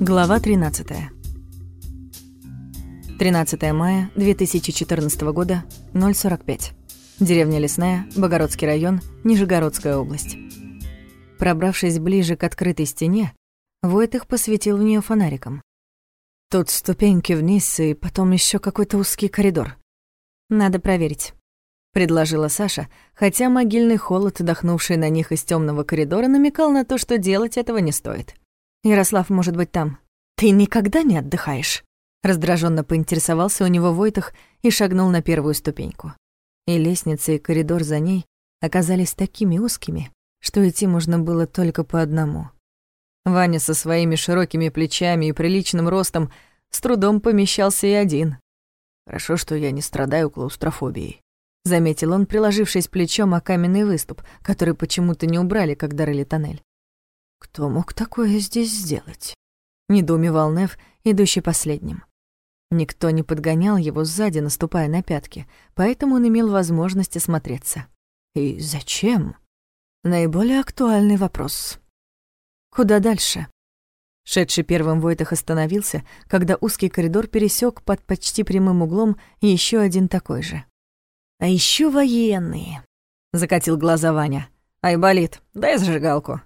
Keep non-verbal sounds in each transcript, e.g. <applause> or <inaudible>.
Глава 13. 13 мая 2014 года, 045. Деревня Лесная, Богородский район, Нижегородская область. Пробравшись ближе к открытой стене, Войтых посветил в нее фонариком. Тут ступеньки вниз и потом еще какой-то узкий коридор. Надо проверить, предложила Саша, хотя могильный холод, дохнувший на них из темного коридора, намекал на то, что делать этого не стоит. Ярослав может быть там. Ты никогда не отдыхаешь? Раздраженно поинтересовался у него Войтах и шагнул на первую ступеньку. И лестница, и коридор за ней оказались такими узкими, что идти можно было только по одному. Ваня со своими широкими плечами и приличным ростом с трудом помещался и один. Хорошо, что я не страдаю клаустрофобией. Заметил он, приложившись плечом о каменный выступ, который почему-то не убрали, когда рыли тоннель. Кто мог такое здесь сделать? Недоумевал Нев, идущий последним. Никто не подгонял его сзади, наступая на пятки, поэтому он имел возможность осмотреться. И зачем? Наиболее актуальный вопрос. Куда дальше? Шедший первым Войтах остановился, когда узкий коридор пересек под почти прямым углом еще один такой же. «А еще военные», — закатил глаза Ваня. «Айболит, дай зажигалку».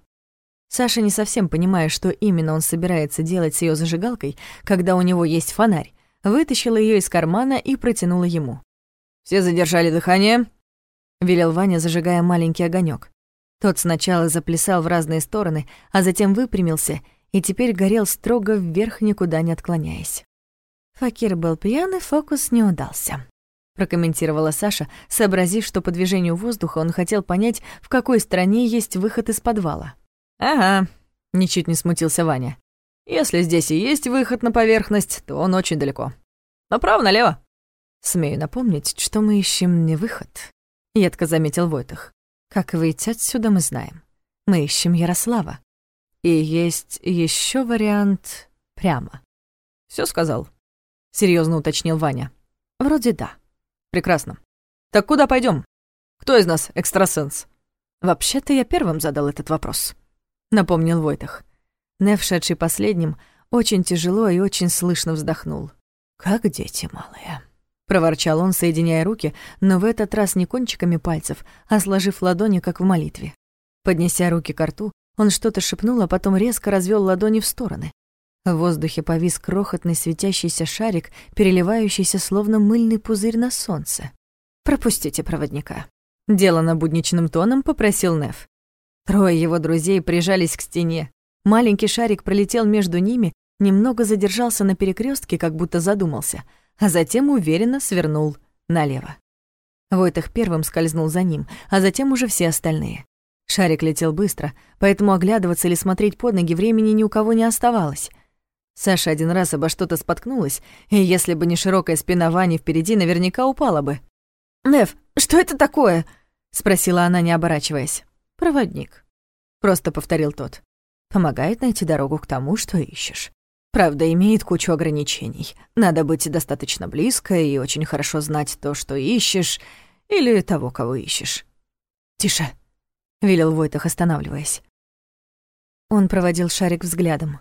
Саша, не совсем понимая, что именно он собирается делать с ее зажигалкой, когда у него есть фонарь, вытащила ее из кармана и протянула ему. «Все задержали дыхание?» — велел Ваня, зажигая маленький огонек. Тот сначала заплясал в разные стороны, а затем выпрямился и теперь горел строго вверх, никуда не отклоняясь. Факир был пьян, и фокус не удался. Прокомментировала Саша, сообразив, что по движению воздуха он хотел понять, в какой стороне есть выход из подвала. «Ага», — ничуть не смутился Ваня. «Если здесь и есть выход на поверхность, то он очень далеко. Направо-налево». «Смею напомнить, что мы ищем не выход», — едко заметил Войтах. «Как выйти отсюда, мы знаем. Мы ищем Ярослава. И есть еще вариант прямо». Все сказал?» — серьезно уточнил Ваня. «Вроде да». «Прекрасно. Так куда пойдем? Кто из нас экстрасенс?» «Вообще-то я первым задал этот вопрос», напомнил Войтах. Нев, шедший последним, очень тяжело и очень слышно вздохнул. «Как дети малые», — проворчал он, соединяя руки, но в этот раз не кончиками пальцев, а сложив ладони, как в молитве. Поднеся руки к рту, он что-то шепнул, а потом резко развел ладони в стороны. В воздухе повис крохотный светящийся шарик, переливающийся словно мыльный пузырь на солнце. «Пропустите проводника». Делано будничным тоном попросил Нев. Трое его друзей прижались к стене. Маленький шарик пролетел между ними, немного задержался на перекрестке, как будто задумался, а затем уверенно свернул налево. Войтах первым скользнул за ним, а затем уже все остальные. Шарик летел быстро, поэтому оглядываться или смотреть под ноги времени ни у кого не оставалось. Саша один раз обо что-то споткнулась, и если бы не широкая спина Вани впереди, наверняка упала бы. «Нев, что это такое?» — спросила она, не оборачиваясь. «Проводник», — просто повторил тот. «Помогает найти дорогу к тому, что ищешь. Правда, имеет кучу ограничений. Надо быть достаточно близко и очень хорошо знать то, что ищешь, или того, кого ищешь». «Тише», — велел Войтах, останавливаясь. Он проводил шарик взглядом.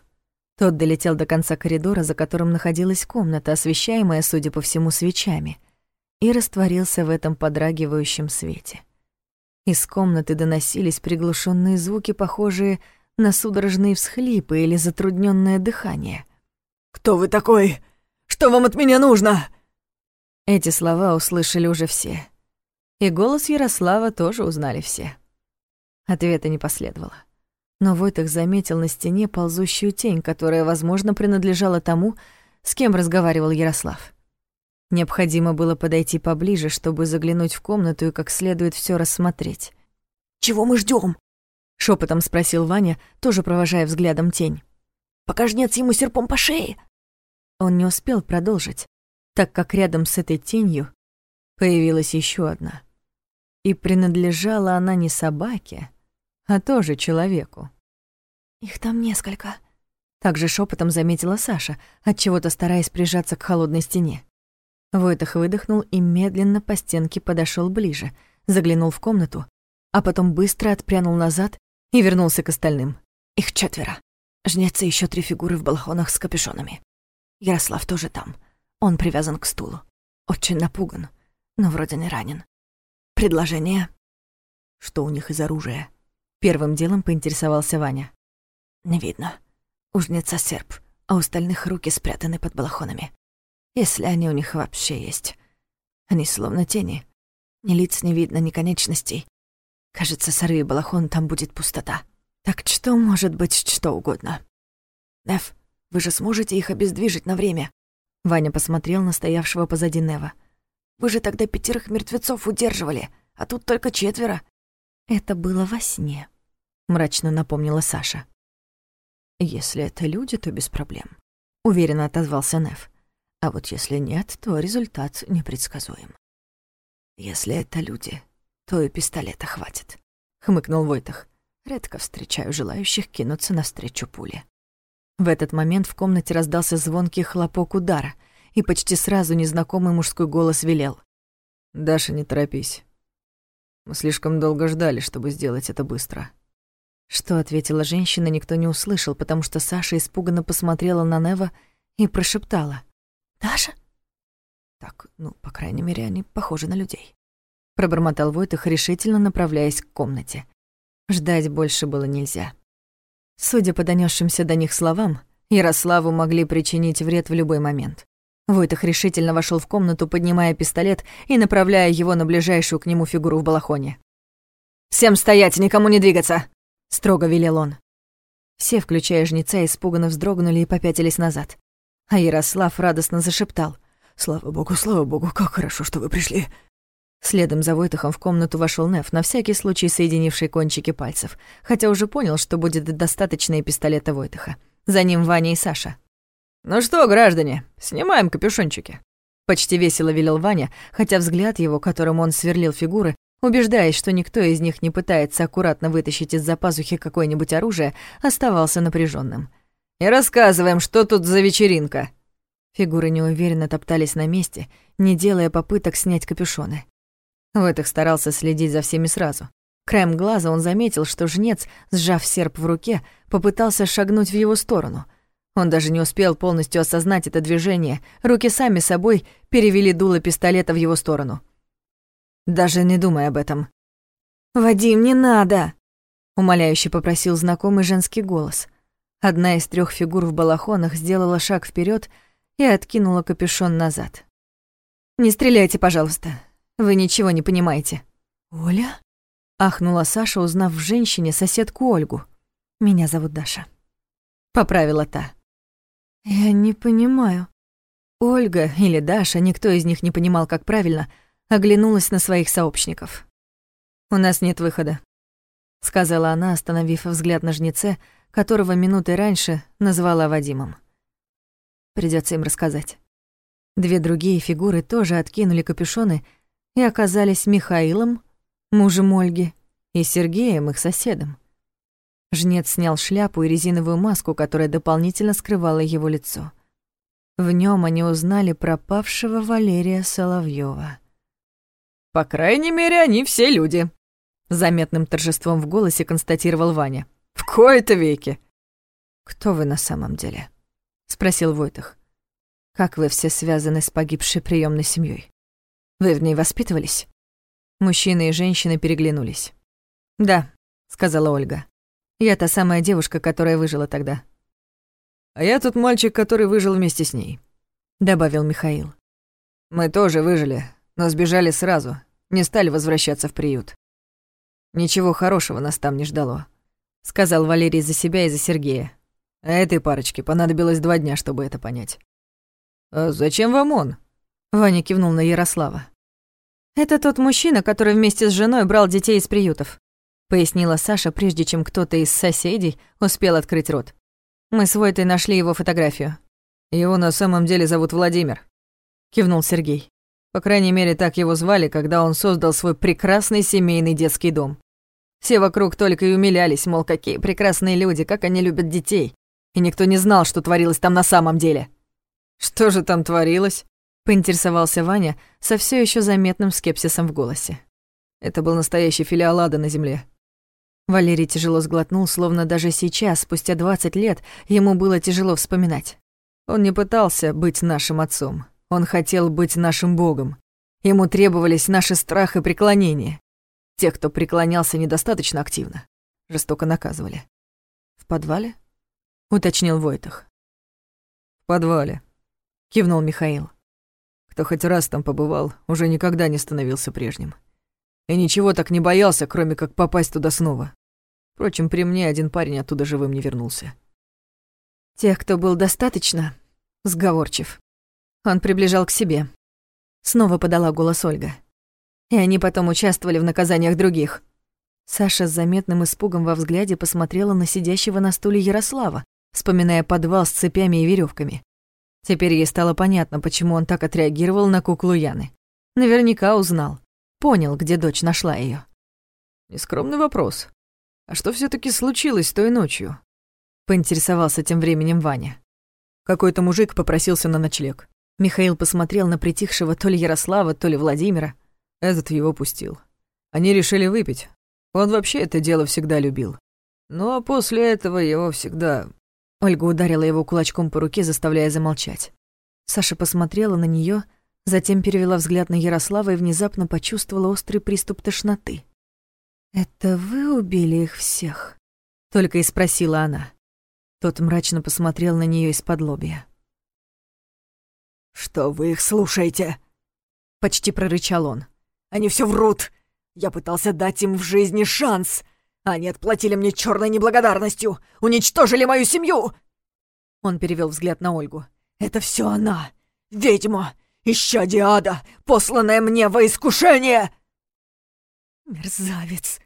Тот долетел до конца коридора, за которым находилась комната, освещаемая, судя по всему, свечами, и растворился в этом подрагивающем свете. Из комнаты доносились приглушенные звуки, похожие на судорожные всхлипы или затрудненное дыхание. «Кто вы такой? Что вам от меня нужно?» Эти слова услышали уже все. И голос Ярослава тоже узнали все. Ответа не последовало. Но Войтах заметил на стене ползущую тень, которая, возможно, принадлежала тому, с кем разговаривал Ярослав. Необходимо было подойти поближе, чтобы заглянуть в комнату и как следует все рассмотреть. «Чего мы ждем? шепотом спросил Ваня, тоже провожая взглядом тень. «Пока жнец ему серпом по шее!» Он не успел продолжить, так как рядом с этой тенью появилась еще одна. И принадлежала она не собаке, а тоже человеку. «Их там несколько», — также шепотом заметила Саша, отчего-то стараясь прижаться к холодной стене. Войтах выдохнул и медленно по стенке подошел ближе, заглянул в комнату, а потом быстро отпрянул назад и вернулся к остальным. Их четверо. И еще три фигуры в балахонах с капюшонами. Ярослав тоже там. Он привязан к стулу. Очень напуган, но вроде не ранен. Предложение? Что у них из оружия? Первым делом поинтересовался Ваня. Не видно. У жнеца серп, а у остальных руки спрятаны под балахонами. Если они у них вообще есть. Они словно тени. Ни лиц не видно, ни конечностей. Кажется, сорви балахон, там будет пустота. Так что может быть что угодно. Неф, вы же сможете их обездвижить на время. Ваня посмотрел на стоявшего позади Нева. Вы же тогда пятерых мертвецов удерживали, а тут только четверо. Это было во сне, мрачно напомнила Саша. Если это люди, то без проблем, уверенно отозвался Нев. А вот если нет, то результат непредсказуем. Если это люди, то и пистолета хватит, хмыкнул Войтах. Редко встречаю желающих кинуться навстречу пуле. В этот момент в комнате раздался звонкий хлопок удара, и почти сразу незнакомый мужской голос велел. «Даша, не торопись. Мы слишком долго ждали, чтобы сделать это быстро». Что ответила женщина, никто не услышал, потому что Саша испуганно посмотрела на Нева и прошептала. «Даша?» «Так, ну, по крайней мере, они похожи на людей», — пробормотал Войтах, решительно направляясь к комнате. Ждать больше было нельзя. Судя по донесшимся до них словам, Ярославу могли причинить вред в любой момент. Войтах решительно вошел в комнату, поднимая пистолет и направляя его на ближайшую к нему фигуру в балахоне. «Всем стоять, никому не двигаться!» — строго велел он. Все, включая жнеца, испуганно вздрогнули и попятились назад. А Ярослав радостно зашептал. «Слава богу, слава богу, как хорошо, что вы пришли!» Следом за Войтахом в комнату вошел Неф, на всякий случай соединивший кончики пальцев, хотя уже понял, что будет достаточно и пистолета Войтаха. За ним Ваня и Саша. «Ну что, граждане, снимаем капюшончики», — почти весело велел Ваня, хотя взгляд его, которым он сверлил фигуры, убеждаясь, что никто из них не пытается аккуратно вытащить из-за пазухи какое-нибудь оружие, оставался напряженным. «И рассказываем, что тут за вечеринка». Фигуры неуверенно топтались на месте, не делая попыток снять капюшоны. Войтых старался следить за всеми сразу. Краем глаза он заметил, что жнец, сжав серп в руке, попытался шагнуть в его сторону. Он даже не успел полностью осознать это движение, руки сами собой перевели дуло пистолета в его сторону. «Даже не думай об этом». «Вадим, не надо!» — умоляюще попросил знакомый женский голос. Одна из трех фигур в балахонах сделала шаг вперед и откинула капюшон назад. «Не стреляйте, пожалуйста. Вы ничего не понимаете». «Оля?» — ахнула Саша, узнав в женщине соседку Ольгу. «Меня зовут Даша». Поправила та. «Я не понимаю». Ольга или Даша, никто из них не понимал, как правильно, оглянулась на своих сообщников. «У нас нет выхода», — сказала она, остановив взгляд на жнеце, которого минутой раньше назвала Вадимом. Придется им рассказать. Две другие фигуры тоже откинули капюшоны и оказались Михаилом, мужем Ольги, и Сергеем, их соседом. Жнец снял шляпу и резиновую маску, которая дополнительно скрывала его лицо. В нем они узнали пропавшего Валерия Соловьева. «По крайней мере, они все люди», — заметным торжеством в голосе констатировал Ваня. «В кои-то веки». «Кто вы на самом деле?» — спросил Войтах. «Как вы все связаны с погибшей приемной семьей? Вы в ней воспитывались?» Мужчины и женщины переглянулись. «Да», — сказала Ольга. «Я та самая девушка, которая выжила тогда». «А я тот мальчик, который выжил вместе с ней», — добавил Михаил. «Мы тоже выжили, но сбежали сразу, не стали возвращаться в приют. Ничего хорошего нас там не ждало», — сказал Валерий за себя и за Сергея. А этой парочке понадобилось два дня, чтобы это понять. «А зачем вам он?» Ваня кивнул на Ярослава. «Это тот мужчина, который вместе с женой брал детей из приютов», пояснила Саша, прежде чем кто-то из соседей успел открыть рот. «Мы с Войтой нашли его фотографию». «Его на самом деле зовут Владимир», кивнул Сергей. По крайней мере, так его звали, когда он создал свой прекрасный семейный детский дом. Все вокруг только и умилялись, мол, какие прекрасные люди, как они любят детей. И никто не знал, что творилось там на самом деле. «Что же там творилось?» — поинтересовался Ваня со все еще заметным скепсисом в голосе. Это был настоящий филиал ада на земле. Валерий тяжело сглотнул, словно даже сейчас, спустя 20 лет, ему было тяжело вспоминать. Он не пытался быть нашим отцом. Он хотел быть нашим богом. Ему требовались наши страх и преклонение. Тех, кто преклонялся недостаточно активно, жестоко наказывали. «В подвале?» — уточнил Войтах. «В подвале», — кивнул Михаил. «Кто хоть раз там побывал, уже никогда не становился прежним. И ничего так не боялся, кроме как попасть туда снова. Впрочем, при мне один парень оттуда живым не вернулся. Тех, кто был достаточно сговорчив. Он приближал к себе. Снова подала голос Ольга. И они потом участвовали в наказаниях других. Саша с заметным испугом во взгляде посмотрела на сидящего на стуле Ярослава, вспоминая подвал с цепями и веревками. Теперь ей стало понятно, почему он так отреагировал на куклу Яны. Наверняка узнал. Понял, где дочь нашла ее. Нескромный вопрос. «А что все таки случилось той ночью?» Поинтересовался тем временем Ваня. Какой-то мужик попросился на ночлег. Михаил посмотрел на притихшего то ли Ярослава, то ли Владимира. Этот его пустил. Они решили выпить. Он вообще это дело всегда любил. Ну а после этого его всегда... Ольга ударила его кулачком по руке, заставляя замолчать. Саша посмотрела на нее, затем перевела взгляд на Ярослава и внезапно почувствовала острый приступ тошноты. «Это вы убили их всех?» — только и спросила она. Тот мрачно посмотрел на нее из-под лобья. «Что вы их слушаете?» — почти прорычал он. «Они все врут! Я пытался дать им в жизни шанс! Они отплатили мне черной неблагодарностью! Уничтожили мою семью!» Он перевел взгляд на Ольгу. «Это все она! Ведьма! Ища Диада, посланная мне во искушение!» «Мерзавец!»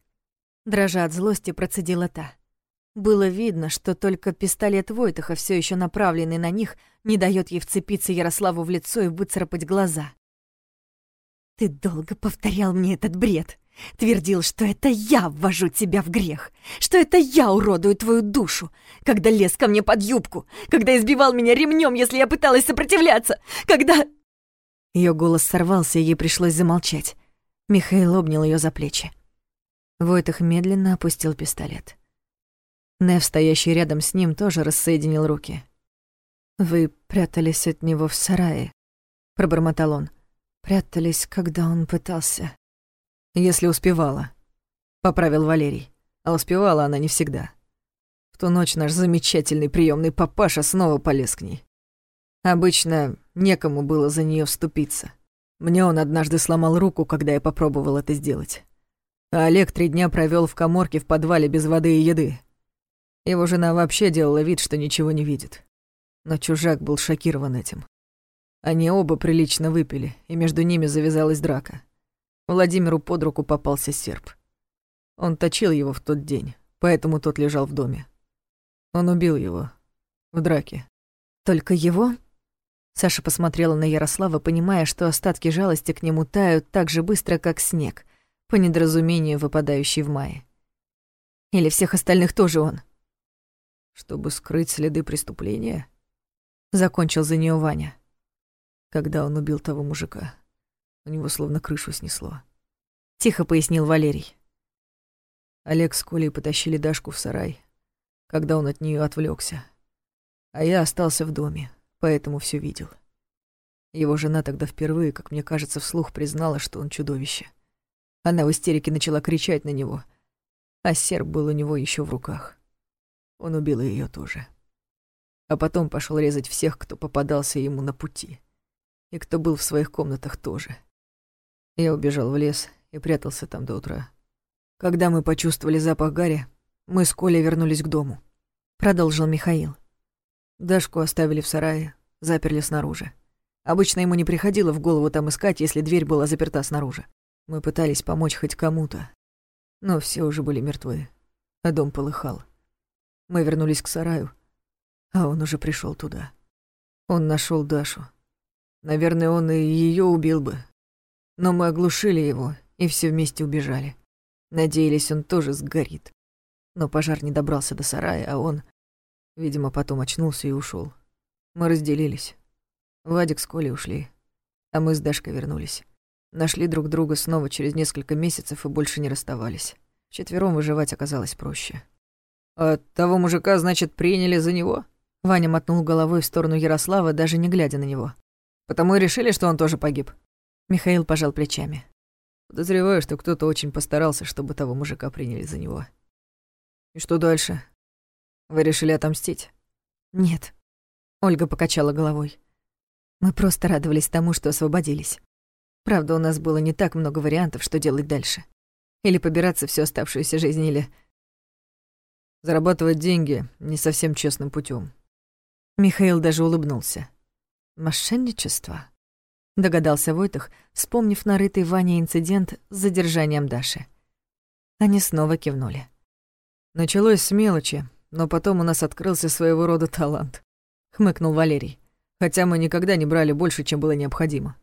Дрожа от злости, процедила та. Было видно, что только пистолет Войтаха, все еще направленный на них, не дает ей вцепиться Ярославу в лицо и выцарапать глаза. «Ты долго повторял мне этот бред. Твердил, что это я ввожу тебя в грех, что это я уродую твою душу, когда лез ко мне под юбку, когда избивал меня ремнем, если я пыталась сопротивляться, когда...» Ее голос сорвался, и ей пришлось замолчать. Михаил обнял ее за плечи. Войтах медленно опустил пистолет. Нев, стоящий рядом с ним, тоже рассоединил руки. «Вы прятались от него в сарае», — пробормотал он. «Прятались, когда он пытался». «Если успевала», — поправил Валерий. А успевала она не всегда. В ту ночь наш замечательный приемный папаша снова полез к ней. Обычно некому было за нее вступиться. Мне он однажды сломал руку, когда я попробовал это сделать. А Олег три дня провел в коморке в подвале без воды и еды. Его жена вообще делала вид, что ничего не видит. Но чужак был шокирован этим. Они оба прилично выпили, и между ними завязалась драка. Владимиру под руку попался серп. Он точил его в тот день, поэтому тот лежал в доме. Он убил его. В драке. Только его? Саша посмотрела на Ярослава, понимая, что остатки жалости к нему тают так же быстро, как снег, по недоразумению выпадающий в мае. Или всех остальных тоже он? Чтобы скрыть следы преступления? Закончил за нее Ваня. Когда он убил того мужика, у него словно крышу снесло. Тихо пояснил Валерий. Олег с Колей потащили Дашку в сарай, когда он от нее отвлекся, А я остался в доме поэтому все видел. Его жена тогда впервые, как мне кажется, вслух признала, что он чудовище. Она в истерике начала кричать на него, а серп был у него еще в руках. Он убил ее тоже. А потом пошел резать всех, кто попадался ему на пути. И кто был в своих комнатах тоже. Я убежал в лес и прятался там до утра. Когда мы почувствовали запах гари, мы с Колей вернулись к дому. Продолжил Михаил. Дашку оставили в сарае, заперли снаружи. Обычно ему не приходило в голову там искать, если дверь была заперта снаружи. Мы пытались помочь хоть кому-то, но все уже были мертвы, а дом полыхал. Мы вернулись к сараю, а он уже пришел туда. Он нашел Дашу. Наверное, он и ее убил бы. Но мы оглушили его и все вместе убежали. Надеялись, он тоже сгорит. Но пожар не добрался до сарая, а он Видимо, потом очнулся и ушел. Мы разделились. Вадик с Колей ушли, а мы с Дашкой вернулись. Нашли друг друга снова через несколько месяцев и больше не расставались. Четвером выживать оказалось проще. «А того мужика, значит, приняли за него?» Ваня мотнул головой в сторону Ярослава, даже не глядя на него. «Потому и решили, что он тоже погиб». Михаил пожал плечами. Подозреваю, что кто-то очень постарался, чтобы того мужика приняли за него. И что дальше? Вы решили отомстить? Нет. Ольга покачала головой. Мы просто радовались тому, что освободились. Правда, у нас было не так много вариантов, что делать дальше. Или побираться всю оставшуюся жизнь, или... Зарабатывать деньги не совсем честным путем. Михаил даже улыбнулся. «Мошенничество?» Догадался Войтах, вспомнив нарытый Ваня инцидент с задержанием Даши. Они снова кивнули. Началось с мелочи, но потом у нас открылся своего рода талант. Хмыкнул Валерий. Хотя мы никогда не брали больше, чем было необходимо.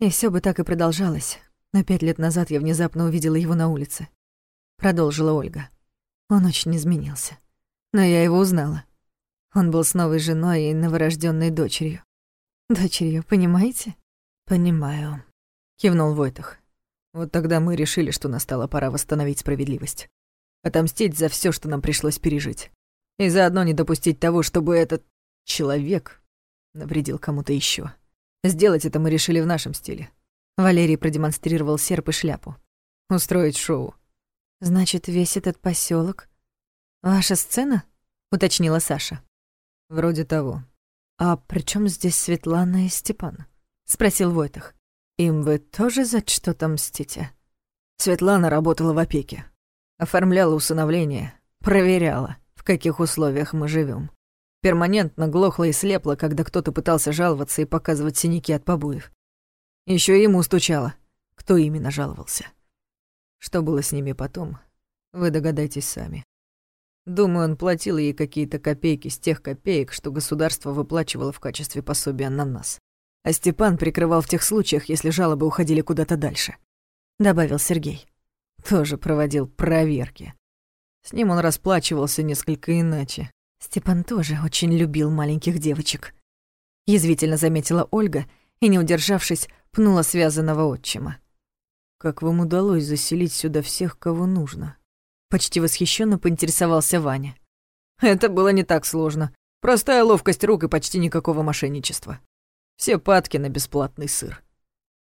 И все бы так и продолжалось. Но пять лет назад я внезапно увидела его на улице. Продолжила Ольга. Он очень изменился. Но я его узнала. Он был с новой женой и новорожденной дочерью. Дочерью, понимаете? Понимаю, кивнул Войтах. Вот тогда мы решили, что настала пора восстановить справедливость. Отомстить за все, что нам пришлось пережить. И заодно не допустить того, чтобы этот человек навредил кому-то еще. Сделать это мы решили в нашем стиле. Валерий продемонстрировал серп и шляпу. Устроить шоу. Значит, весь этот поселок ваша сцена? уточнила Саша. Вроде того. А при чем здесь Светлана и Степан? спросил Войтах. Им вы тоже за что-то мстите? Светлана работала в опеке. Оформляла усыновление, проверяла, в каких условиях мы живем. Перманентно глохла и слепла, когда кто-то пытался жаловаться и показывать синяки от побоев. Еще ему стучало, кто именно жаловался. Что было с ними потом, вы догадайтесь сами. Думаю, он платил ей какие-то копейки с тех копеек, что государство выплачивало в качестве пособия на нас. А Степан прикрывал в тех случаях, если жалобы уходили куда-то дальше. Добавил Сергей. Тоже проводил проверки. С ним он расплачивался несколько иначе. Степан тоже очень любил маленьких девочек. Язвительно заметила Ольга и, не удержавшись, пнула связанного отчима. «Как вам удалось заселить сюда всех, кого нужно?» Почти восхищенно поинтересовался Ваня. Это было не так сложно. Простая ловкость рук и почти никакого мошенничества. Все падки на бесплатный сыр.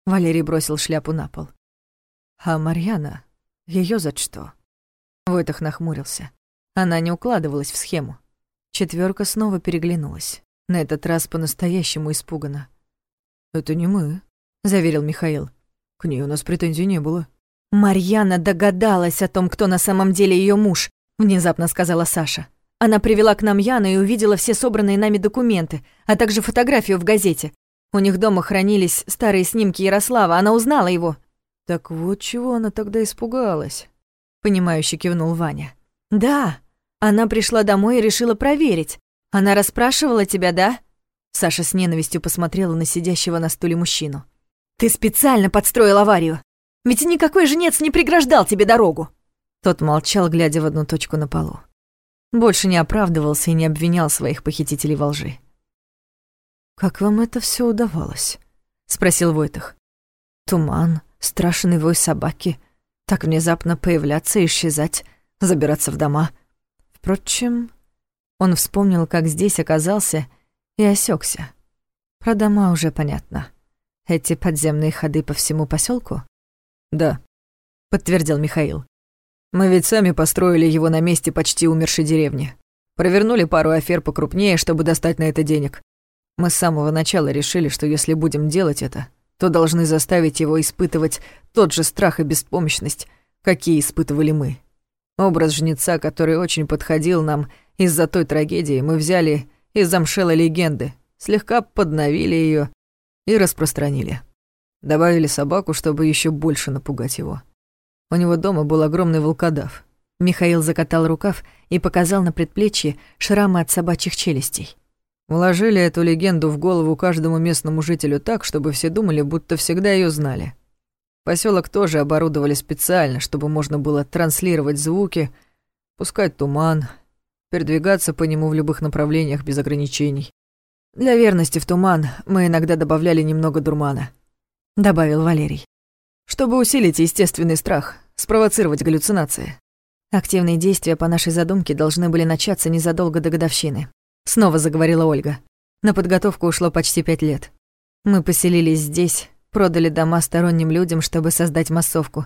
Валерий бросил шляпу на пол. А Марьяна, ее за что? Войтах нахмурился. Она не укладывалась в схему. Четверка снова переглянулась. На этот раз по-настоящему испуганно. «Это не мы», — заверил Михаил. «К ней у нас претензий не было». «Марьяна догадалась о том, кто на самом деле ее муж», — внезапно сказала Саша. «Она привела к нам Яну и увидела все собранные нами документы, а также фотографию в газете. У них дома хранились старые снимки Ярослава, она узнала его». «Так вот чего она тогда испугалась?» — понимающе кивнул Ваня. «Да, она пришла домой и решила проверить. Она расспрашивала тебя, да?» Саша с ненавистью посмотрела на сидящего на стуле мужчину. «Ты специально подстроил аварию!» Ведь никакой женец не преграждал тебе дорогу!» Тот молчал, глядя в одну точку на полу. Больше не оправдывался и не обвинял своих похитителей во лжи. «Как вам это все удавалось?» — спросил Войтах. «Туман, страшный вой собаки, так внезапно появляться и исчезать, забираться в дома. Впрочем...» Он вспомнил, как здесь оказался, и осекся. Про дома уже понятно. Эти подземные ходы по всему поселку? «Да», — подтвердил Михаил. «Мы ведь сами построили его на месте почти умершей деревни. Провернули пару афер покрупнее, чтобы достать на это денег. Мы с самого начала решили, что если будем делать это, то должны заставить его испытывать тот же страх и беспомощность, какие испытывали мы. Образ жнеца, который очень подходил нам из-за той трагедии, мы взяли из замшелой легенды, слегка подновили ее и распространили. Добавили собаку, чтобы еще больше напугать его. У него дома был огромный волкодав. Михаил закатал рукав и показал на предплечье шрамы от собачьих челюстей. Вложили эту легенду в голову каждому местному жителю так, чтобы все думали, будто всегда ее знали. Поселок тоже оборудовали специально, чтобы можно было транслировать звуки, пускать туман, передвигаться по нему в любых направлениях без ограничений. Для верности в туман мы иногда добавляли немного дурмана —— добавил Валерий. «Чтобы усилить естественный страх, спровоцировать галлюцинации. Активные действия по нашей задумке должны были начаться незадолго до годовщины. Снова заговорила Ольга. На подготовку ушло почти пять лет. Мы поселились здесь, продали дома сторонним людям, чтобы создать массовку,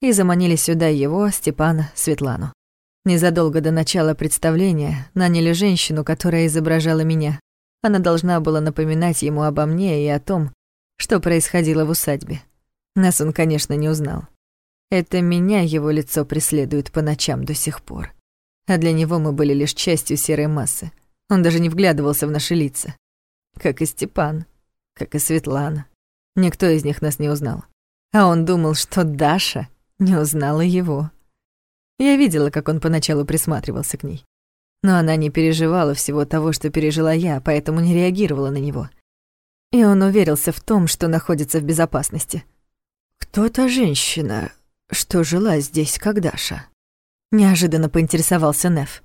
и заманили сюда его, Степана, Светлану. Незадолго до начала представления наняли женщину, которая изображала меня. Она должна была напоминать ему обо мне и о том, что происходило в усадьбе. Нас он, конечно, не узнал. Это меня его лицо преследует по ночам до сих пор. А для него мы были лишь частью серой массы. Он даже не вглядывался в наши лица. Как и Степан, как и Светлана. Никто из них нас не узнал. А он думал, что Даша не узнала его. Я видела, как он поначалу присматривался к ней. Но она не переживала всего того, что пережила я, поэтому не реагировала на него. И он уверился в том, что находится в безопасности. «Кто та женщина, что жила здесь, как Даша?» Неожиданно поинтересовался Неф.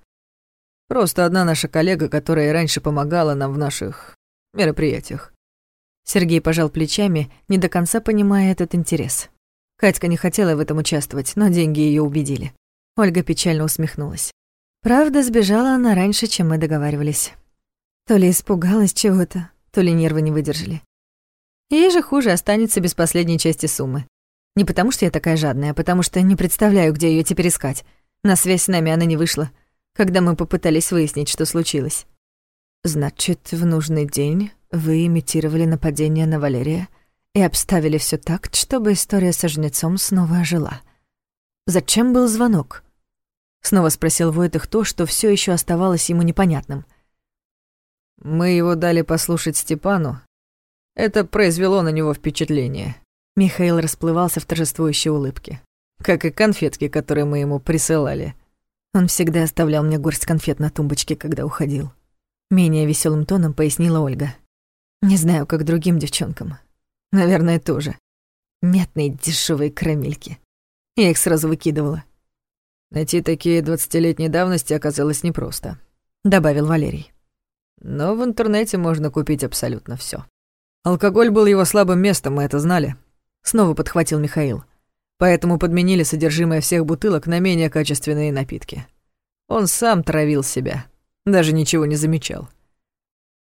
«Просто одна наша коллега, которая раньше помогала нам в наших мероприятиях». Сергей пожал плечами, не до конца понимая этот интерес. Катька не хотела в этом участвовать, но деньги ее убедили. Ольга печально усмехнулась. Правда, сбежала она раньше, чем мы договаривались. То ли испугалась чего-то, то ли нервы не выдержали. Ей же хуже останется без последней части суммы. Не потому, что я такая жадная, а потому что не представляю, где ее теперь искать. На связь с нами она не вышла, когда мы попытались выяснить, что случилось. Значит, в нужный день вы имитировали нападение на Валерия и обставили все так, чтобы история со жнецом снова ожила. Зачем был звонок? Снова спросил Войтых то, что все еще оставалось ему непонятным. Мы его дали послушать Степану. Это произвело на него впечатление. Михаил расплывался в торжествующей улыбке. Как и конфетки, которые мы ему присылали. Он всегда оставлял мне горсть конфет на тумбочке, когда уходил. Менее веселым тоном пояснила Ольга. Не знаю, как другим девчонкам. Наверное, тоже. Мятные дешевые карамельки. Я их сразу выкидывала. Найти такие двадцатилетней давности оказалось непросто, добавил Валерий. Но в интернете можно купить абсолютно все. Алкоголь был его слабым местом, мы это знали. Снова подхватил Михаил. Поэтому подменили содержимое всех бутылок на менее качественные напитки. Он сам травил себя, даже ничего не замечал.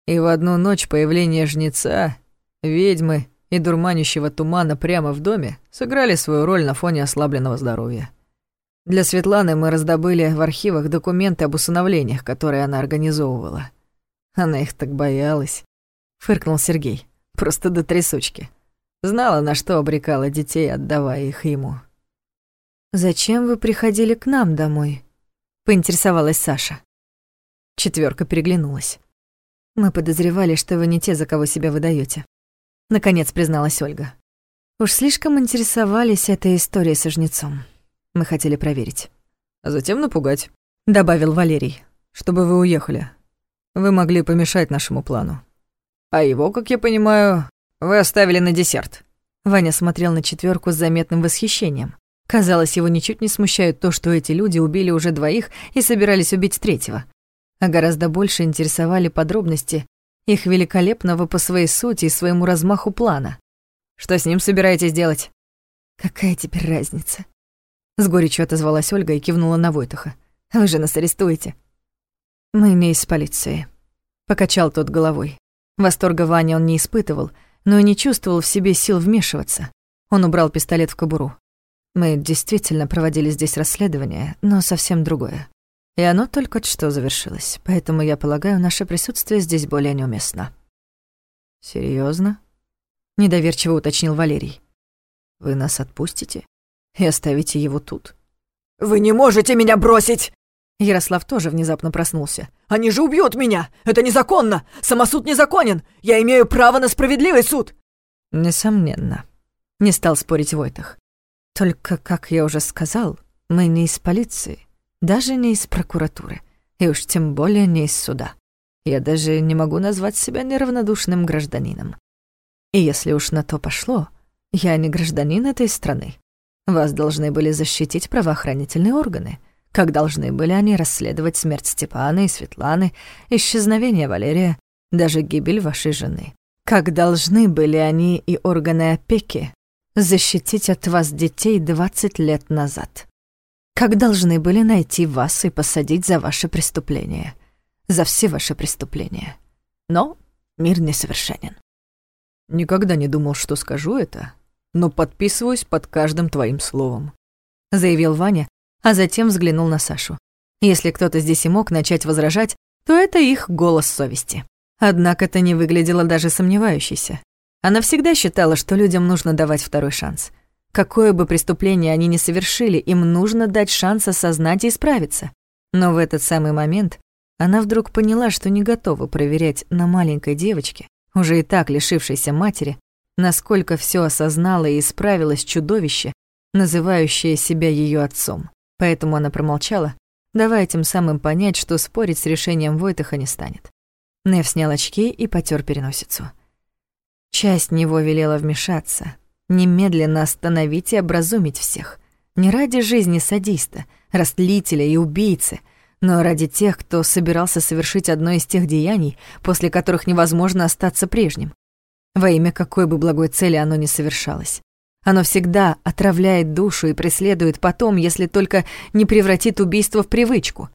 И в одну ночь появление жнеца, ведьмы и дурманящего тумана прямо в доме сыграли свою роль на фоне ослабленного здоровья. Для Светланы мы раздобыли в архивах документы об усыновлениях, которые она организовывала. Она их так боялась. Фыркнул Сергей. Просто до трясучки. Знала, на что обрекала детей, отдавая их ему. «Зачем вы приходили к нам домой?» — поинтересовалась Саша. Четверка переглянулась. «Мы подозревали, что вы не те, за кого себя выдаете. Наконец призналась Ольга. Уж слишком интересовались этой историей со жнецом. Мы хотели проверить. А затем напугать, добавил Валерий, чтобы вы уехали. Вы могли помешать нашему плану. А его, как я понимаю, вы оставили на десерт. Ваня смотрел на четверку с заметным восхищением. Казалось, его ничуть не смущает то, что эти люди убили уже двоих и собирались убить третьего. А гораздо больше интересовали подробности их великолепного по своей сути и своему размаху плана. Что с ним собираетесь делать? Какая теперь разница? С горечью отозвалась Ольга и кивнула на Войтаха. Вы же нас арестуете. Мы не из полиции. Покачал тот головой. Восторга Ваня он не испытывал, но и не чувствовал в себе сил вмешиваться. Он убрал пистолет в кобуру. Мы действительно проводили здесь расследование, но совсем другое. И оно только что завершилось, поэтому я полагаю, наше присутствие здесь более неуместно. Серьезно? недоверчиво уточнил Валерий. Вы нас отпустите и оставите его тут? Вы не можете меня бросить! Ярослав тоже внезапно проснулся. «Они же убьют меня! Это незаконно! Самосуд незаконен! Я имею право на справедливый суд!» «Несомненно», — не стал спорить Войтах. «Только, как я уже сказал, мы не из полиции даже не из прокуратуры, и уж тем более не из суда. Я даже не могу назвать себя неравнодушным гражданином. И если уж на то пошло, я не гражданин этой страны. Вас должны были защитить правоохранительные органы, как должны были они расследовать смерть Степана и Светланы, исчезновение Валерия, даже гибель вашей жены. Как должны были они и органы опеки защитить от вас детей 20 лет назад. как должны были найти вас и посадить за ваши преступления. За все ваши преступления. Но мир несовершенен. Никогда не думал, что скажу это, но подписываюсь под каждым твоим словом», — заявил Ваня, а затем взглянул на Сашу. Если кто-то здесь и мог начать возражать, то это их голос совести. Однако это не выглядело даже сомневающейся. Она всегда считала, что людям нужно давать второй шанс. Какое бы преступление они ни совершили, им нужно дать шанс осознать и исправиться. Но в этот самый момент она вдруг поняла, что не готова проверять на маленькой девочке, уже и так лишившейся матери, насколько все осознало и исправилось чудовище, называющее себя ее отцом. Поэтому она промолчала, давая тем самым понять, что спорить с решением Войтаха не станет. Нев снял очки и потер переносицу. Часть него велела вмешаться, немедленно остановить и образумить всех. Не ради жизни садиста, растлителя и убийцы, но ради тех, кто собирался совершить одно из тех деяний, после которых невозможно остаться прежним во имя какой бы благой цели оно ни совершалось. Оно всегда отравляет душу и преследует потом, если только не превратит убийство в привычку.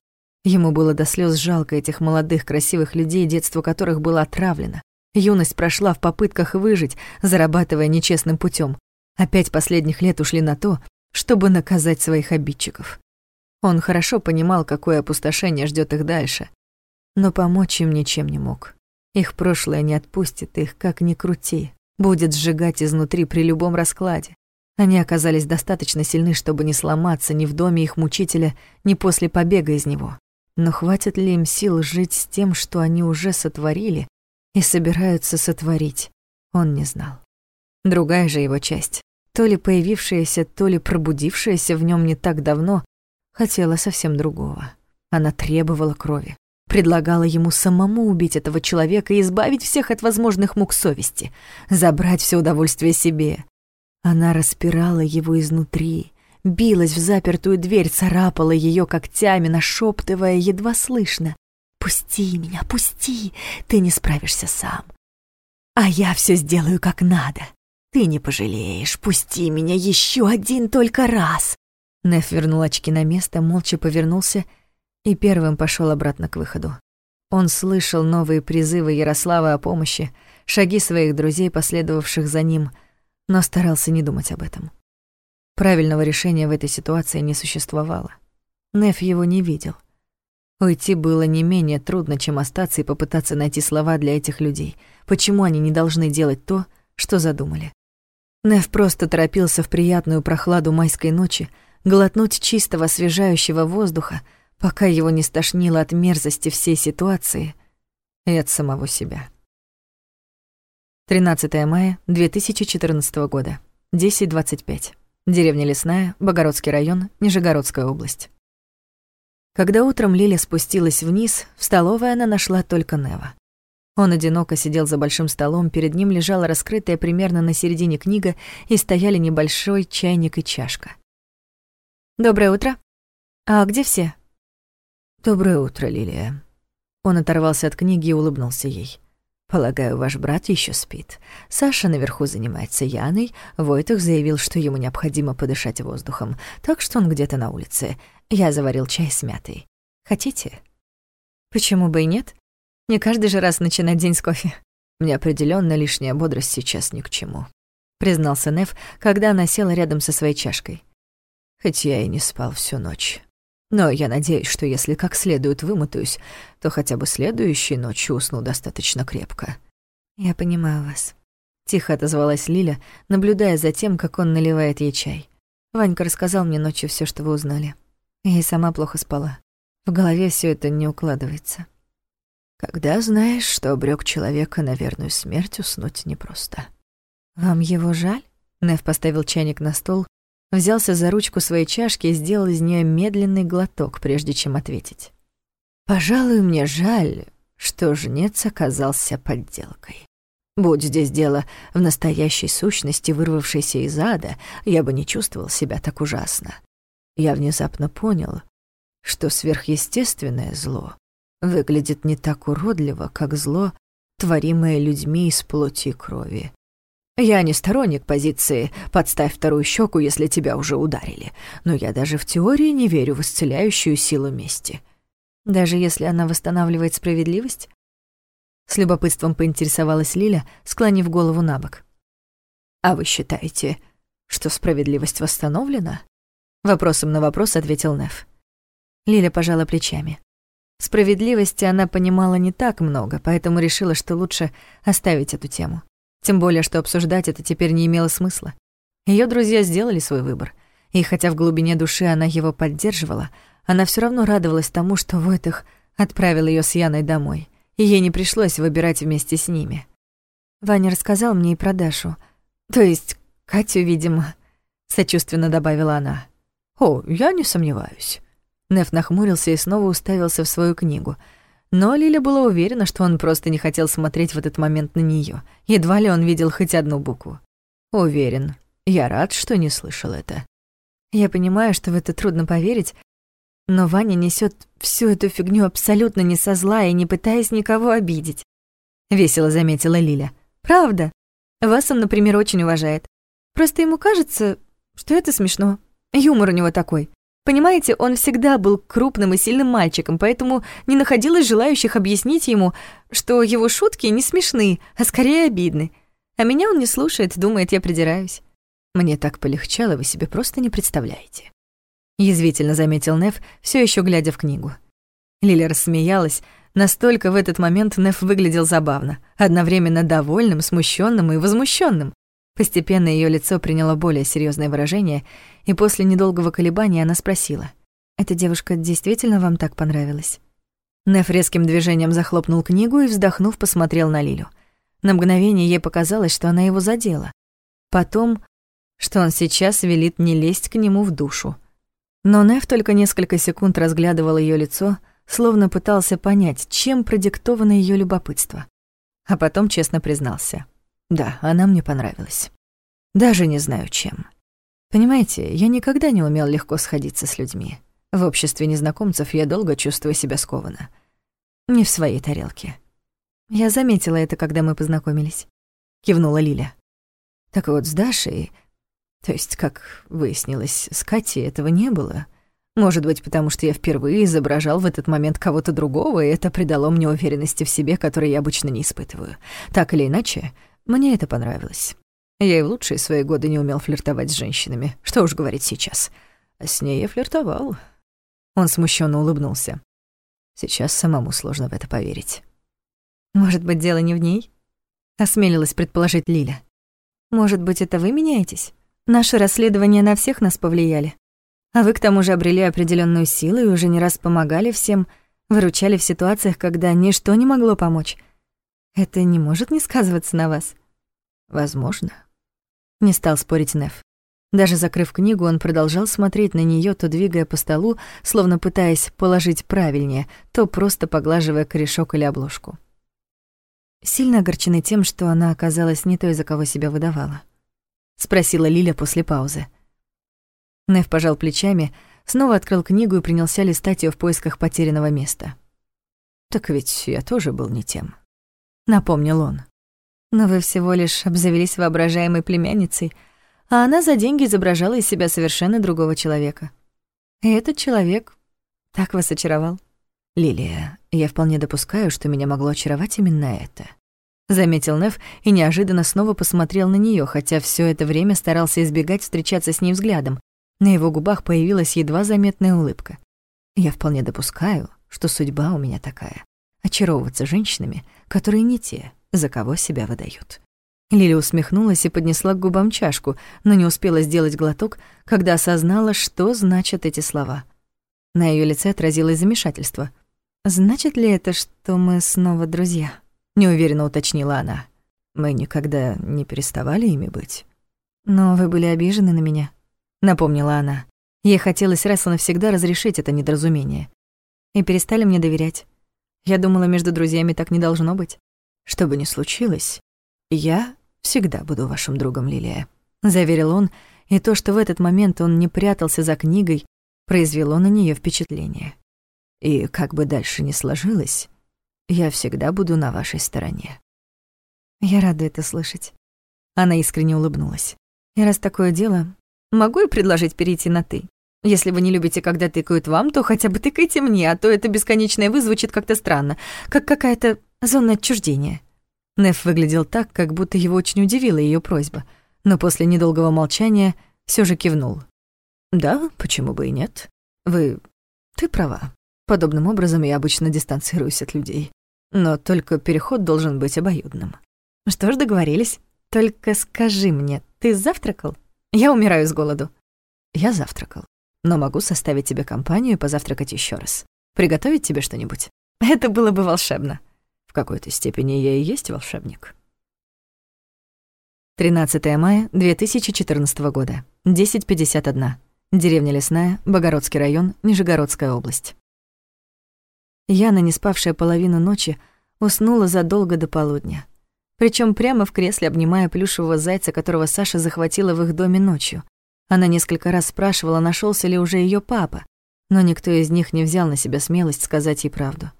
Ему было до слез жалко этих молодых красивых людей, детство которых было отравлено. Юность прошла в попытках выжить, зарабатывая нечестным путем. А пять последних лет ушли на то, чтобы наказать своих обидчиков. Он хорошо понимал, какое опустошение ждет их дальше, но помочь им ничем не мог. Их прошлое не отпустит их, как ни крути. Будет сжигать изнутри при любом раскладе. Они оказались достаточно сильны, чтобы не сломаться ни в доме их мучителя, ни после побега из него. Но хватит ли им сил жить с тем, что они уже сотворили и собираются сотворить, он не знал. Другая же его часть, то ли появившаяся, то ли пробудившаяся в нем не так давно, хотела совсем другого. Она требовала крови предлагала ему самому убить этого человека и избавить всех от возможных мук совести, забрать все удовольствие себе. Она распирала его изнутри, билась в запертую дверь, царапала ее когтями, нашептывая едва слышно. «Пусти меня, пусти, ты не справишься сам. А я все сделаю как надо. Ты не пожалеешь, пусти меня еще один только раз». Неф вернул очки на место, молча повернулся и первым пошел обратно к выходу. Он слышал новые призывы Ярослава о помощи, шаги своих друзей, последовавших за ним, но старался не думать об этом. Правильного решения в этой ситуации не существовало. Неф его не видел. Уйти было не менее трудно, чем остаться и попытаться найти слова для этих людей. Почему они не должны делать то, что задумали? Неф просто торопился в приятную прохладу майской ночи, глотнуть чистого освежающего воздуха, пока его не стошнило от мерзости всей ситуации и от самого себя. 13 мая 2014 года, 10.25. Деревня Лесная, Богородский район, Нижегородская область. Когда утром Лиля спустилась вниз, в столовой она нашла только Нева. Он одиноко сидел за большим столом, перед ним лежала раскрытая примерно на середине книга и стояли небольшой чайник и чашка. «Доброе утро. А где все?» «Доброе утро, Лилия». Он оторвался от книги и улыбнулся ей. «Полагаю, ваш брат еще спит. Саша наверху занимается Яной. Войтах заявил, что ему необходимо подышать воздухом, так что он где-то на улице. Я заварил чай с мятой. Хотите?» «Почему бы и нет? Не каждый же раз начинать день с кофе». «Мне определенно лишняя бодрость сейчас ни к чему», — признался Нев, когда она села рядом со своей чашкой. «Хоть я и не спал всю ночь». Но я надеюсь, что если как следует вымотаюсь, то хотя бы следующей ночью усну достаточно крепко. Я понимаю вас. Тихо отозвалась Лиля, наблюдая за тем, как он наливает ей чай. Ванька рассказал мне ночью все, что вы узнали. Я и сама плохо спала. В голове все это не укладывается. Когда знаешь, что обрек человека на верную смерть, уснуть непросто. Вам его жаль? Нев поставил чайник на стол взялся за ручку своей чашки и сделал из нее медленный глоток, прежде чем ответить. «Пожалуй, мне жаль, что жнец оказался подделкой. Будь здесь дело в настоящей сущности, вырвавшейся из ада, я бы не чувствовал себя так ужасно. Я внезапно понял, что сверхъестественное зло выглядит не так уродливо, как зло, творимое людьми из плоти и крови. Я не сторонник позиции «подставь вторую щеку, если тебя уже ударили», но я даже в теории не верю в исцеляющую силу мести. Даже если она восстанавливает справедливость? С любопытством поинтересовалась Лиля, склонив голову на бок. «А вы считаете, что справедливость восстановлена?» Вопросом на вопрос ответил Неф. Лиля пожала плечами. Справедливости она понимала не так много, поэтому решила, что лучше оставить эту тему. Тем более, что обсуждать это теперь не имело смысла. Ее друзья сделали свой выбор, и хотя в глубине души она его поддерживала, она все равно радовалась тому, что Войтых отправил ее с Яной домой, и ей не пришлось выбирать вместе с ними. Ваня рассказал мне и про Дашу. То есть Катю, видимо, сочувственно добавила она. «О, я не сомневаюсь». Неф нахмурился и снова уставился в свою книгу. Но Лиля была уверена, что он просто не хотел смотреть в этот момент на нее. Едва ли он видел хоть одну букву. «Уверен. Я рад, что не слышал это». Я понимаю, что в это трудно поверить, но Ваня несет всю эту фигню абсолютно не со зла и не пытаясь никого обидеть. Весело заметила Лиля. Правда. Вас он, например, очень уважает. Просто ему кажется, что это смешно. Юмор у него такой. Понимаете, он всегда был крупным и сильным мальчиком, поэтому не находилось желающих объяснить ему, что его шутки не смешны, а скорее обидны. А меня он не слушает, думает, я придираюсь. Мне так полегчало, вы себе просто не представляете. Язвительно заметил Неф, все еще глядя в книгу. Лиля рассмеялась, настолько в этот момент Неф выглядел забавно, одновременно довольным, смущенным и возмущенным. Постепенно ее лицо приняло более серьезное выражение, и после недолгого колебания она спросила. «Эта девушка действительно вам так понравилась?» Неф резким движением захлопнул книгу и, вздохнув, посмотрел на Лилю. На мгновение ей показалось, что она его задела. Потом, что он сейчас велит не лезть к нему в душу. Но Неф только несколько секунд разглядывал ее лицо, словно пытался понять, чем продиктовано ее любопытство. А потом честно признался. Да, она мне понравилась. Даже не знаю, чем. Понимаете, я никогда не умел легко сходиться с людьми. В обществе незнакомцев я долго чувствую себя скованно. Не в своей тарелке. Я заметила это, когда мы познакомились. Кивнула Лиля. Так вот, с Дашей... То есть, как выяснилось, с Катей этого не было. Может быть, потому что я впервые изображал в этот момент кого-то другого, и это придало мне уверенности в себе, которой я обычно не испытываю. Так или иначе, мне это понравилось. Я и в лучшие свои годы не умел флиртовать с женщинами. Что уж говорить сейчас. А с ней я флиртовал. Он смущенно улыбнулся. Сейчас самому сложно в это поверить. Может быть, дело не в ней? Осмелилась предположить Лиля. Может быть, это вы меняетесь? Наши расследования на всех нас повлияли. А вы к тому же обрели определенную силу и уже не раз помогали всем, выручали в ситуациях, когда ничто не могло помочь. Это не может не сказываться на вас. Возможно. Не стал спорить Неф. Даже закрыв книгу, он продолжал смотреть на нее, то двигая по столу, словно пытаясь положить правильнее, то просто поглаживая корешок или обложку. Сильно огорчены тем, что она оказалась не той, за кого себя выдавала. Спросила Лиля после паузы. Неф пожал плечами, снова открыл книгу и принялся листать ее в поисках потерянного места. «Так ведь я тоже был не тем», — напомнил он. «Но вы всего лишь обзавелись воображаемой племянницей, а она за деньги изображала из себя совершенно другого человека. И этот человек так вас очаровал». «Лилия, я вполне допускаю, что меня могло очаровать именно это», — заметил Нев и неожиданно снова посмотрел на нее, хотя все это время старался избегать встречаться с ней взглядом. На его губах появилась едва заметная улыбка. «Я вполне допускаю, что судьба у меня такая — очаровываться женщинами, которые не те, за кого себя выдают. Лиля усмехнулась и поднесла к губам чашку, но не успела сделать глоток, когда осознала, что значат эти слова. На ее лице отразилось замешательство. «Значит ли это, что мы снова друзья?» — неуверенно уточнила она. «Мы никогда не переставали ими быть». «Но вы были обижены на меня», — напомнила она. Ей хотелось раз и навсегда разрешить это недоразумение. И перестали мне доверять. Я думала, между друзьями так не должно быть. Что бы ни случилось, я всегда буду вашим другом, Лилия», — заверил он, и то, что в этот момент он не прятался за книгой, произвело на нее впечатление. «И как бы дальше ни сложилось, я всегда буду на вашей стороне». «Я рада это слышать», Она искренне улыбнулась. «И раз такое дело, могу и предложить перейти на «ты». Если вы не любите, когда тыкают вам, то хотя бы тыкайте мне, а то это бесконечное «вы» звучит как-то странно, как какая-то зона отчуждения». Неф выглядел так, как будто его очень удивила ее просьба, но после недолгого молчания все же кивнул. «Да, почему бы и нет? Вы... Ты права. Подобным образом я обычно дистанцируюсь от людей. Но только переход должен быть обоюдным». «Что ж, договорились. Только скажи мне, ты завтракал? Я умираю с голоду». «Я завтракал, но могу составить тебе компанию и позавтракать еще раз. Приготовить тебе что-нибудь?» <laughs> «Это было бы волшебно», в какой-то степени я и есть волшебник. 13 мая 2014 года, 10.51. Деревня Лесная, Богородский район, Нижегородская область. Яна, не спавшая половину ночи, уснула задолго до полудня. Причем прямо в кресле, обнимая плюшевого зайца, которого Саша захватила в их доме ночью. Она несколько раз спрашивала, нашелся ли уже ее папа, но никто из них не взял на себя смелость сказать ей правду.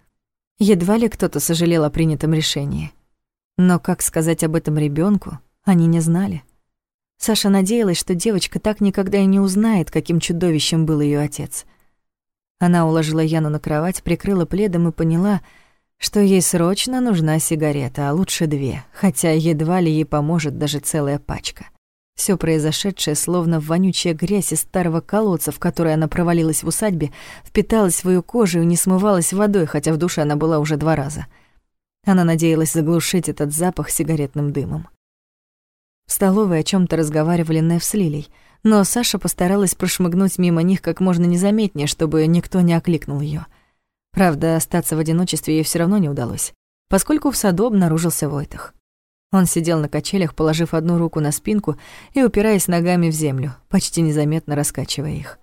Едва ли кто-то сожалел о принятом решении. Но как сказать об этом ребенку, они не знали. Саша надеялась, что девочка так никогда и не узнает, каким чудовищем был ее отец. Она уложила Яну на кровать, прикрыла пледом и поняла, что ей срочно нужна сигарета, а лучше две, хотя едва ли ей поможет даже целая пачка. Все произошедшее, словно вонючая грязь из старого колодца, в который она провалилась в усадьбе, впиталась в свою кожу и не смывалась водой, хотя в душе она была уже два раза. Она надеялась заглушить этот запах сигаретным дымом. В столовой о чем то разговаривали Нев с Лилей, но Саша постаралась прошмыгнуть мимо них как можно незаметнее, чтобы никто не окликнул ее. Правда, остаться в одиночестве ей все равно не удалось, поскольку в саду обнаружился Войтах. Он сидел на качелях, положив одну руку на спинку и упираясь ногами в землю, почти незаметно раскачивая их.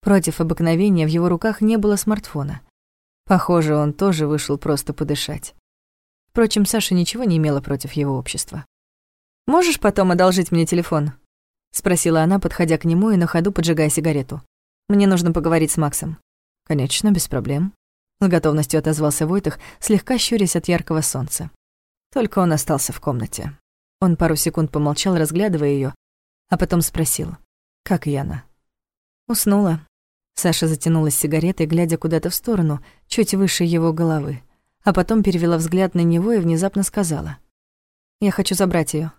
Против обыкновения в его руках не было смартфона. Похоже, он тоже вышел просто подышать. Впрочем, Саша ничего не имела против его общества. «Можешь потом одолжить мне телефон?» — спросила она, подходя к нему и на ходу поджигая сигарету. «Мне нужно поговорить с Максом». «Конечно, без проблем», — с готовностью отозвался Войтах, слегка щурясь от яркого солнца. Только он остался в комнате. Он пару секунд помолчал, разглядывая ее, а потом спросил, «Как Яна?» Уснула. Саша затянулась сигаретой, глядя куда-то в сторону, чуть выше его головы, а потом перевела взгляд на него и внезапно сказала, «Я хочу забрать ее.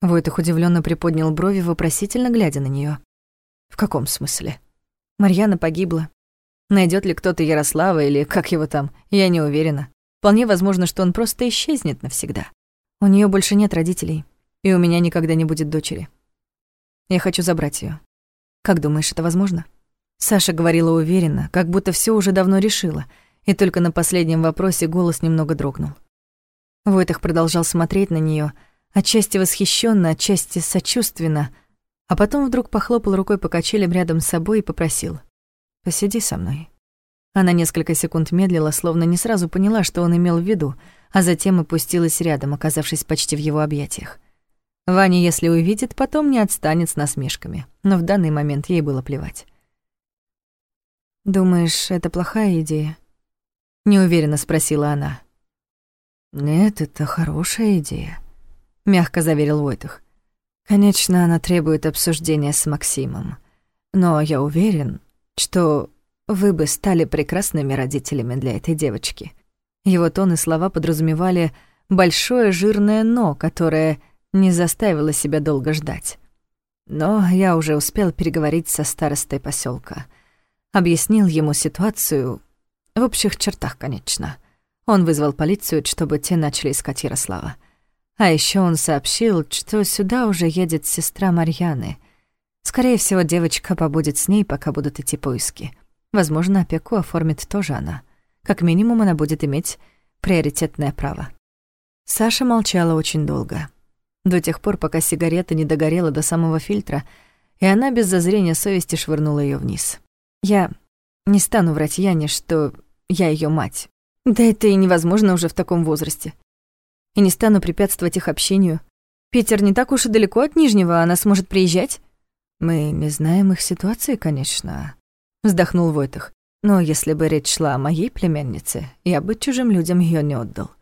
Войтых удивленно приподнял брови, вопросительно глядя на нее. «В каком смысле?» Марьяна погибла. Найдет ли кто-то Ярослава или как его там, я не уверена. Вполне возможно, что он просто исчезнет навсегда. У нее больше нет родителей, и у меня никогда не будет дочери. Я хочу забрать ее. Как думаешь, это возможно? Саша говорила уверенно, как будто все уже давно решила, и только на последнем вопросе голос немного дрогнул. Войтах продолжал смотреть на нее, отчасти восхищенно, отчасти сочувственно, а потом вдруг похлопал рукой по качелям рядом с собой и попросил «Посиди со мной». Она несколько секунд медлила, словно не сразу поняла, что он имел в виду, а затем опустилась рядом, оказавшись почти в его объятиях. Ваня, если увидит, потом не отстанет с насмешками, но в данный момент ей было плевать. «Думаешь, это плохая идея?» — неуверенно спросила она. «Нет, это хорошая идея», — мягко заверил Войтах. «Конечно, она требует обсуждения с Максимом, но я уверен, что вы бы стали прекрасными родителями для этой девочки. Его тон и слова подразумевали большое жирное «но», которое не заставило себя долго ждать. Но я уже успел переговорить со старостой поселка. Объяснил ему ситуацию в общих чертах, конечно. Он вызвал полицию, чтобы те начали искать Ярослава. А еще он сообщил, что сюда уже едет сестра Марьяны. Скорее всего, девочка побудет с ней, пока будут идти поиски. Возможно, опеку оформит тоже она. Как минимум, она будет иметь приоритетное право. Саша молчала очень долго. До тех пор, пока сигарета не догорела до самого фильтра, и она без зазрения совести швырнула ее вниз. Я не стану врать Яне, что я ее мать. Да это и невозможно уже в таком возрасте. И не стану препятствовать их общению. Питер не так уж и далеко от Нижнего, она сможет приезжать. Мы не знаем их ситуации, конечно, вздохнул Войтах. Но если бы речь шла о моей племяннице, я бы чужим людям ее не отдал.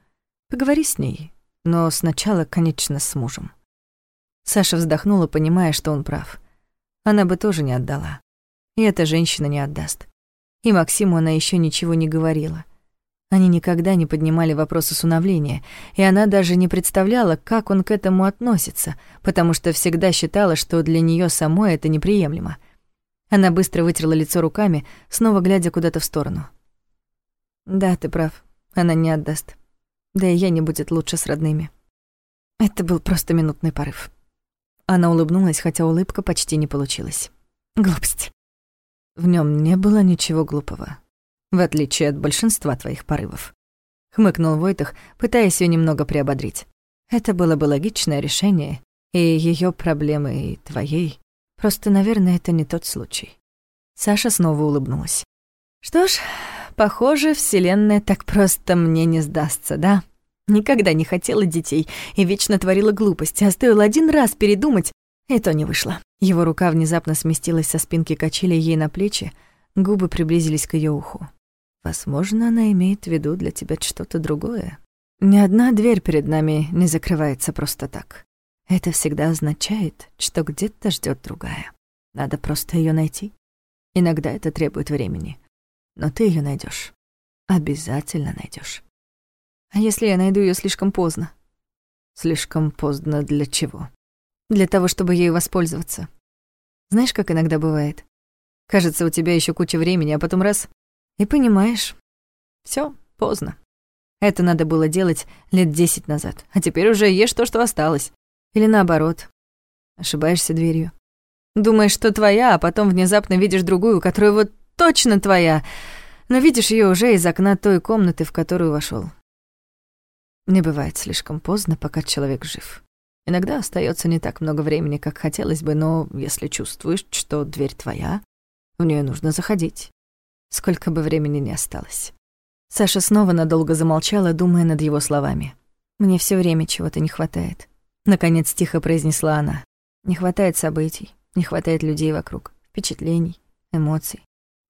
Поговори с ней, но сначала, конечно, с мужем. Саша вздохнула, понимая, что он прав. Она бы тоже не отдала. И эта женщина не отдаст. И Максиму она еще ничего не говорила. Они никогда не поднимали вопрос усыновления, и она даже не представляла, как он к этому относится, потому что всегда считала, что для нее самой это неприемлемо. Она быстро вытерла лицо руками, снова глядя куда-то в сторону. «Да, ты прав, она не отдаст. Да и я не будет лучше с родными». Это был просто минутный порыв. Она улыбнулась, хотя улыбка почти не получилась. Глупость. В нем не было ничего глупого, в отличие от большинства твоих порывов. Хмыкнул Войтах, пытаясь ее немного приободрить. Это было бы логичное решение, и ее проблемы, и твоей. Просто, наверное, это не тот случай. Саша снова улыбнулась. Что ж, похоже, Вселенная так просто мне не сдастся, да? Никогда не хотела детей и вечно творила глупости, а стоило один раз передумать, и то не вышло. Его рука внезапно сместилась со спинки качели ей на плечи, губы приблизились к ее уху. Возможно, она имеет в виду для тебя что-то другое. Ни одна дверь перед нами не закрывается просто так. Это всегда означает, что где-то ждет другая. Надо просто ее найти. Иногда это требует времени. Но ты ее найдешь. Обязательно найдешь. А если я найду ее слишком поздно? Слишком поздно для чего? для того, чтобы ею воспользоваться. Знаешь, как иногда бывает? Кажется, у тебя еще куча времени, а потом раз — и понимаешь, все поздно. Это надо было делать лет десять назад, а теперь уже ешь то, что осталось. Или наоборот, ошибаешься дверью. Думаешь, что твоя, а потом внезапно видишь другую, которая вот точно твоя, но видишь ее уже из окна той комнаты, в которую вошел. Не бывает слишком поздно, пока человек жив. Иногда остается не так много времени, как хотелось бы, но если чувствуешь, что дверь твоя, в нее нужно заходить. Сколько бы времени ни осталось. Саша снова надолго замолчала, думая над его словами. «Мне все время чего-то не хватает», — наконец тихо произнесла она. «Не хватает событий, не хватает людей вокруг, впечатлений, эмоций.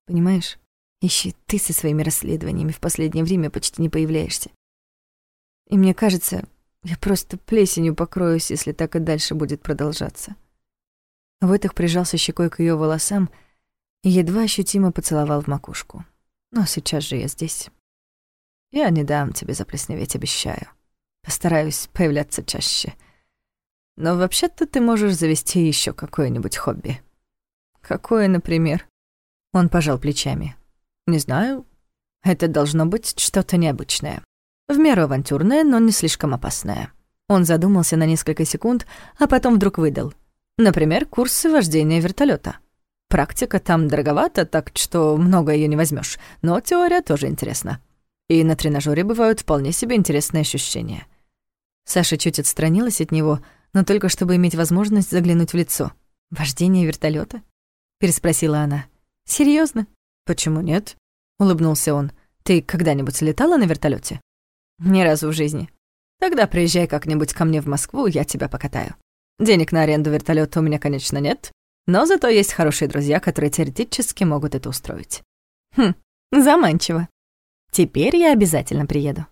Понимаешь? Ищи ты со своими расследованиями в последнее время почти не появляешься. И мне кажется, я просто плесенью покроюсь, если так и дальше будет продолжаться. Войтых прижался щекой к ее волосам и едва ощутимо поцеловал в макушку. Но сейчас же я здесь. Я не дам тебе заплесневеть, обещаю. Постараюсь появляться чаще. Но вообще-то ты можешь завести еще какое-нибудь хобби. Какое, например? Он пожал плечами. Не знаю. Это должно быть что-то необычное. В меру авантюрная, но не слишком опасная. Он задумался на несколько секунд, а потом вдруг выдал. Например, курсы вождения вертолета. Практика там дороговата, так что много ее не возьмешь, но теория тоже интересна. И на тренажере бывают вполне себе интересные ощущения. Саша чуть отстранилась от него, но только чтобы иметь возможность заглянуть в лицо. «Вождение вертолета? переспросила она. Серьезно? Почему нет?» — улыбнулся он. «Ты когда-нибудь летала на вертолете? Ни разу в жизни. Тогда приезжай как-нибудь ко мне в Москву, я тебя покатаю. Денег на аренду вертолета у меня, конечно, нет, но зато есть хорошие друзья, которые теоретически могут это устроить. Хм, заманчиво. Теперь я обязательно приеду.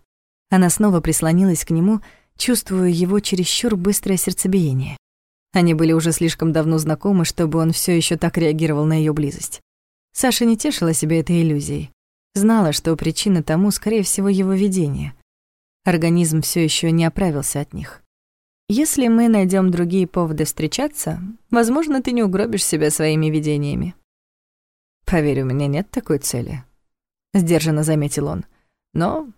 Она снова прислонилась к нему, чувствуя его чересчур быстрое сердцебиение. Они были уже слишком давно знакомы, чтобы он все еще так реагировал на ее близость. Саша не тешила себя этой иллюзией. Знала, что причина тому, скорее всего, его видение. Организм все еще не оправился от них. Если мы найдем другие поводы встречаться, возможно, ты не угробишь себя своими видениями. Поверь, у меня нет такой цели, сдержанно заметил он. Но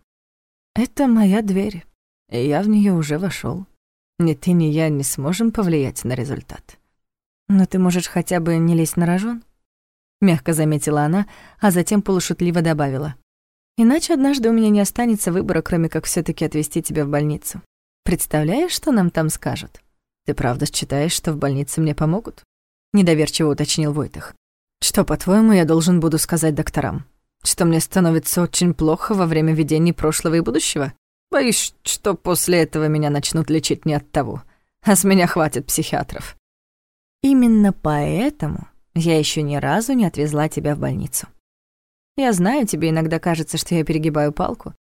это моя дверь, я в нее уже вошел. Ни ты, ни я не сможем повлиять на результат. Но ты можешь хотя бы не лезть на рожон? Мягко заметила она, а затем полушутливо добавила. Иначе однажды у меня не останется выбора, кроме как все таки отвезти тебя в больницу. Представляешь, что нам там скажут? Ты правда считаешь, что в больнице мне помогут? Недоверчиво уточнил Войтах. Что, по-твоему, я должен буду сказать докторам? Что мне становится очень плохо во время видений прошлого и будущего? Боюсь, что после этого меня начнут лечить не от того, а с меня хватит психиатров. Именно поэтому я еще ни разу не отвезла тебя в больницу. Я знаю, тебе иногда кажется, что я перегибаю палку.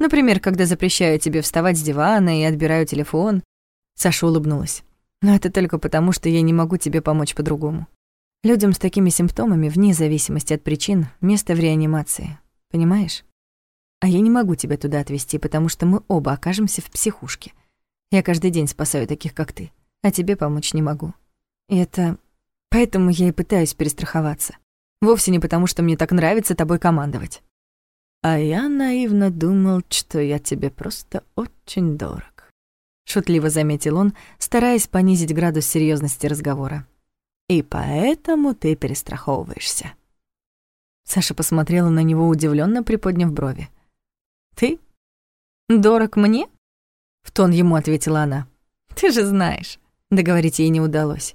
Например, когда запрещаю тебе вставать с дивана и отбираю телефон. Саша улыбнулась. Но это только потому, что я не могу тебе помочь по-другому. Людям с такими симптомами, вне зависимости от причин, место в реанимации. Понимаешь? А я не могу тебя туда отвезти, потому что мы оба окажемся в психушке. Я каждый день спасаю таких, как ты, а тебе помочь не могу. И это... Поэтому я и пытаюсь перестраховаться. Вовсе не потому, что мне так нравится тобой командовать. А я наивно думал, что я тебе просто очень дорог. Шутливо заметил он, стараясь понизить градус серьезности разговора. И поэтому ты перестраховываешься. Саша посмотрела на него удивленно, приподняв брови. «Ты? Дорог мне?» В тон ему ответила она. «Ты же знаешь». Договорить ей не удалось.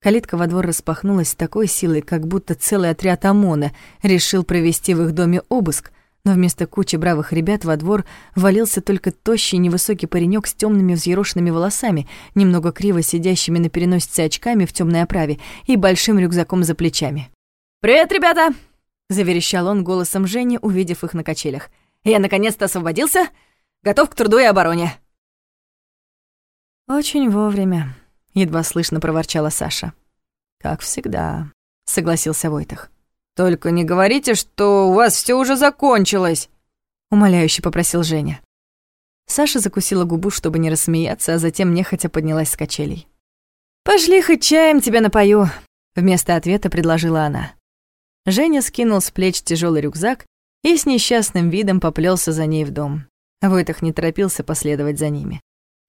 Калитка во двор распахнулась с такой силой, как будто целый отряд ОМОНа решил провести в их доме обыск, но вместо кучи бравых ребят во двор валился только тощий невысокий паренек с темными взъерошенными волосами, немного криво сидящими на переносице очками в темной оправе и большим рюкзаком за плечами. «Привет, ребята!» — заверещал он голосом Жени, увидев их на качелях. «Я наконец-то освободился, готов к труду и обороне». «Очень вовремя», — едва слышно проворчала Саша. «Как всегда», — согласился Войтах. «Только не говорите, что у вас все уже закончилось», — умоляюще попросил Женя. Саша закусила губу, чтобы не рассмеяться, а затем нехотя поднялась с качелей. «Пошли хоть чаем тебя напою», — вместо ответа предложила она. Женя скинул с плеч тяжелый рюкзак и с несчастным видом поплелся за ней в дом. Войтах не торопился последовать за ними.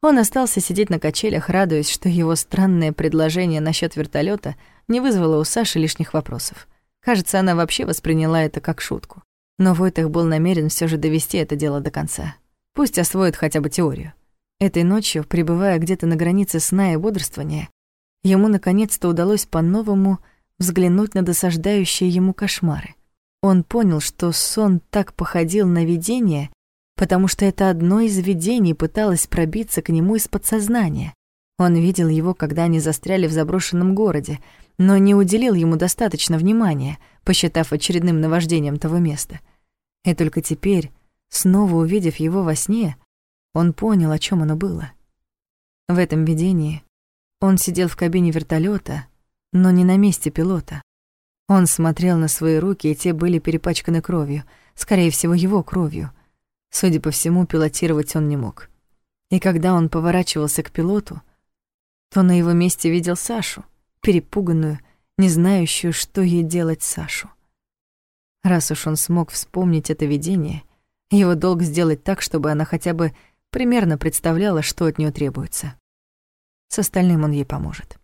Он остался сидеть на качелях, радуясь, что его странное предложение насчет вертолета не вызвало у Саши лишних вопросов. Кажется, она вообще восприняла это как шутку. Но Войтах был намерен все же довести это дело до конца. Пусть освоит хотя бы теорию. Этой ночью, пребывая где-то на границе сна и бодрствования, ему наконец-то удалось по-новому взглянуть на досаждающие ему кошмары. Он понял, что сон так походил на видение, потому что это одно из видений пыталось пробиться к нему из подсознания. Он видел его, когда они застряли в заброшенном городе, но не уделил ему достаточно внимания, посчитав очередным наваждением того места. И только теперь, снова увидев его во сне, он понял, о чем оно было. В этом видении он сидел в кабине вертолета, но не на месте пилота. Он смотрел на свои руки, и те были перепачканы кровью, скорее всего, его кровью. Судя по всему, пилотировать он не мог. И когда он поворачивался к пилоту, то на его месте видел Сашу — перепуганную, не знающую, что ей делать Сашу. Раз уж он смог вспомнить это видение, его долг сделать так, чтобы она хотя бы примерно представляла, что от нее требуется. С остальным он ей поможет.